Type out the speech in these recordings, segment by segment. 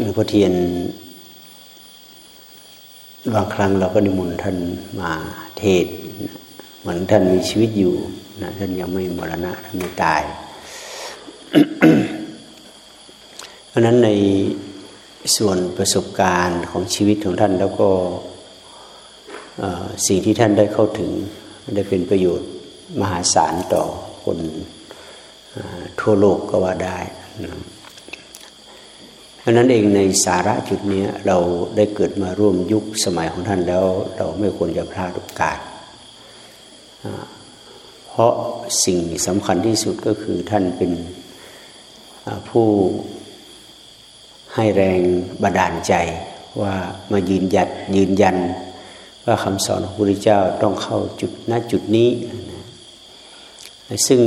หลวงพ่อเทียนบางครั้งเราก็นิมนต์ท่านมาเทศ เหมือนท่านมีชีวิตอยู่นะท่านยังไม่มรณะท่านไม่ตาย เพราะนั้นในส่วนประสบการณ์ของชีวิตของท่านแล้วก็สิ่งที่ท่านได้เข้าถึงได้เป็นประโยชน์มหาศาลต่อคนทั่วโลกก็ว่าได้นะ ราะนั้นเองในสาระจุดนี้เราได้เกิดมาร่วมยุคสมัยของท่านแล้ว เราไม่ควรจะพลาดโอกาส เพราะสิ่งสำคัญที่สุดก็คือท่านเป็นผู้ให้แรงบันดาลใจว่ามายืนยัดยืนยัน ว่าคำสอนของพระพุทธเจ้าต้องเข้าจุดณจุดนี้ ซึ่ง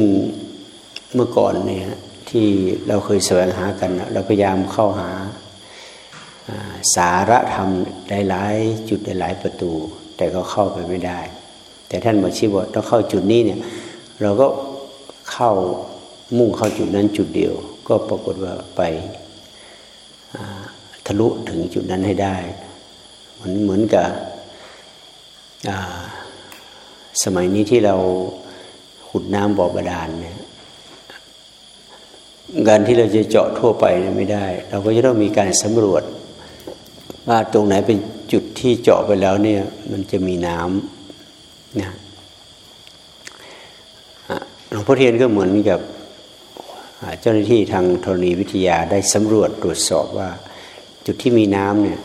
เมื่อก่อนเนี่ย ที่เราเคยแสวงหากัน เราพยายามเข้าหาสาระธรรมหลายๆจุดหลายประตู แต่ก็เข้าไปไม่ได้ แต่ท่านมาชี้ว่าต้องเข้าจุดนี้เนี่ยเราก็เข้ามุ่งเข้าจุดนั้นจุดเดียว ก็ปรากฏว่าไปทะลุถึงจุดนั้นให้ได้เหมือนเหมือนกับสมัยนี้ที่เราขุดน้ำบ่อบาดาลเนี่ย การที่เราจะเจาะทั่วไปไม่ได้ เราก็จะต้องมีการสำรวจ ว่าตรงไหนเป็นจุดที่เจาะไปแล้วเนี่ยมันจะมีน้ำนะหลวงพ่อเทียนก็เหมือนกับเจ้าหน้าที่ทางธรณีวิทยาได้สำรวจตรวจสอบว่าจุดที่มีน้ำเนี่ย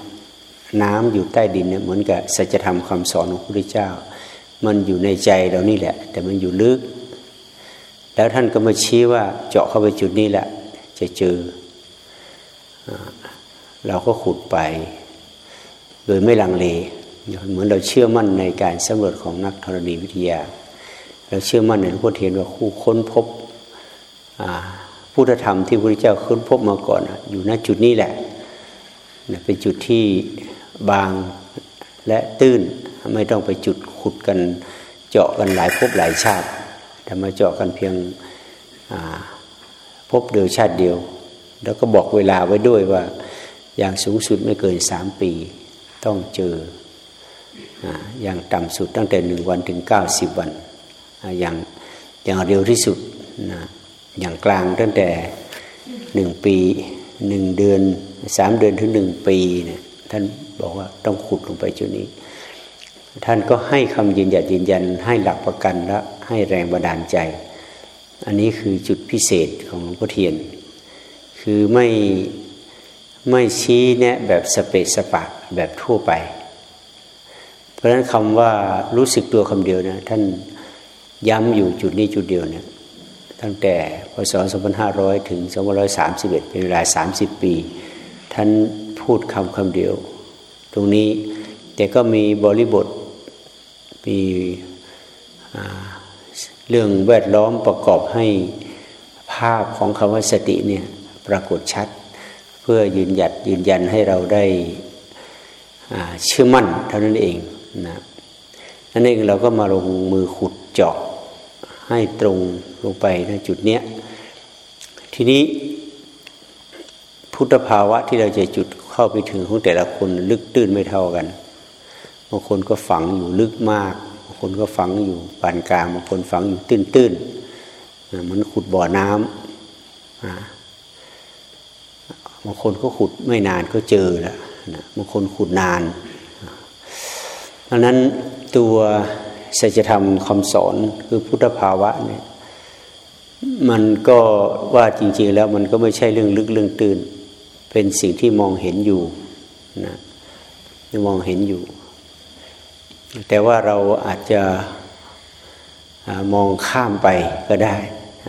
น้ำอยู่ใต้ดินเนี่ยเหมือนกับสัจธรรมคำสอนของพระพุทธเจ้า มันอยู่ในใจเรานี่แหละ แต่มันอยู่ลึก แล้วท่านก็มาชี้ว่าเจาะเข้าไปจุดนี้แหละ จะเจอ เราก็ขุดไป โดยไม่ลังเล เหมือนเราเชื่อมั่นในการสำรวจของนักธรณีวิทยา เราเชื่อมั่นในหลวงพ่อเทียนว่าคู่ค้นพบพุทธธรรมที่พระพุทธเจ้าค้นพบมาก่อน อยู่ณจุดนี้แหละ เป็นจุดที่บางและตื้นไม่ต้องไปจุดขุดกันเจาะกันหลายภพหลายชาติ แต่มาเจาะกันเพียงพบเดียวชาติเดียว แล้วก็บอกเวลาไว้ด้วยว่าอย่างสูงสุดไม่เกินสามปี ต้องเจออย่างต่ำสุดตั้งแต่หนึ่งวันถึงเก้าสิบวัน อย่างอย่างเร็วที่สุดนะอย่างกลางตั้งแต่หนึ่งปีหนึ่งเดือนสามเดือนถึงหนึ่งปีเนี่ยท่านบอกว่าต้องขุดลงไปจุดนี้ ท่านก็ให้คำยืนยันยืนยันให้หลักประกันและ ให้แรงบันดาลใจ อันนี้คือจุดพิเศษของหลวงพ่อเทียน คือไม่ไม่ชี้แนะแบบสเปสสปะแบบทั่วไป เพราะฉะนั้นคำว่ารู้สึกตัวคำเดียวนะท่านย้ำอยู่จุดนี้จุดเดียวเนี่ยตั้งแต่พศ 2500 ถึง 2531 เป็นเวลา 30 ปี ท่านพูดคำคำเดียว ตรงนี้แต่ก็มีบริบทมี เรื่องแวดล้อมประกอบให้ภาพของคำว่าสติเนี่ยปรากฏชัด เพื่อยืนหยัดยืนยันให้เราได้เชื่อมั่นเท่านั้นเองนะนั่นเองเราก็มาลงมือขุดเจาะให้ตรงลงไปในจุดเนี้ยทีนี้พุทธภาวะที่เราจะจุดเข้าไปถึงของแต่ละคนลึกตื้นไม่เท่ากันบางคนก็ฝังอยู่ลึกมาก คนก็ฝังอยู่ปานกลางบางคนฝังอยู่ตื้นตื้นมันขุดบ่อน้ำบางคนก็ขุดไม่นานก็เจอแล้วบางคนขุดนานดังนั้นตัวสัจธรรมคำสอนคือพุทธภาวะเนี่ยมันก็ว่าจริง ๆ แล้วมันก็ไม่ใช่เรื่องลึกเรื่องตื่น เป็นสิ่งที่มองเห็นอยู่นะมองเห็นอยู่ แต่ว่าเราอาจจะมองข้ามไปก็ได้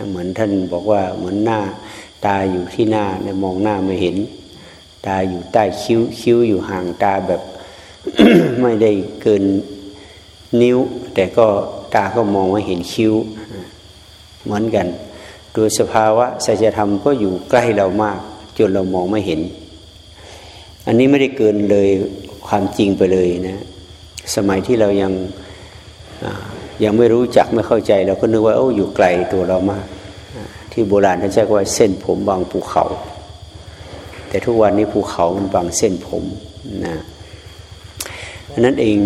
เหมือนท่านบอกว่าเหมือนหน้าตาอยู่ที่หน้าเนี่ยมองหน้าไม่เห็น ตาอยู่ใต้คิ้วคิ้วอยู่ห่างตาแบบ ไม่ได้เกินนิ้ว แต่ก็ตาก็มองว่เห็นคิ้ว เหมือนกันโดยสภาวะสัจธรรมก็อยู่ใกล้เรามากจนเรามองไม่เห็น อันนี้ไม่ได้เกินเลยความจริงไปเลยนะ สมัยที่เรายังยังไม่รู้จักไม่เข้าใจ เราก็นึกว่าโอ้อยู่ไกลตัวเรามาก ที่โบราณท่านใช้ว่าเส้นผมบางภูเขา แต่ทุกวันนี้ภูเขามันบางเส้นผมนะนั้นเอง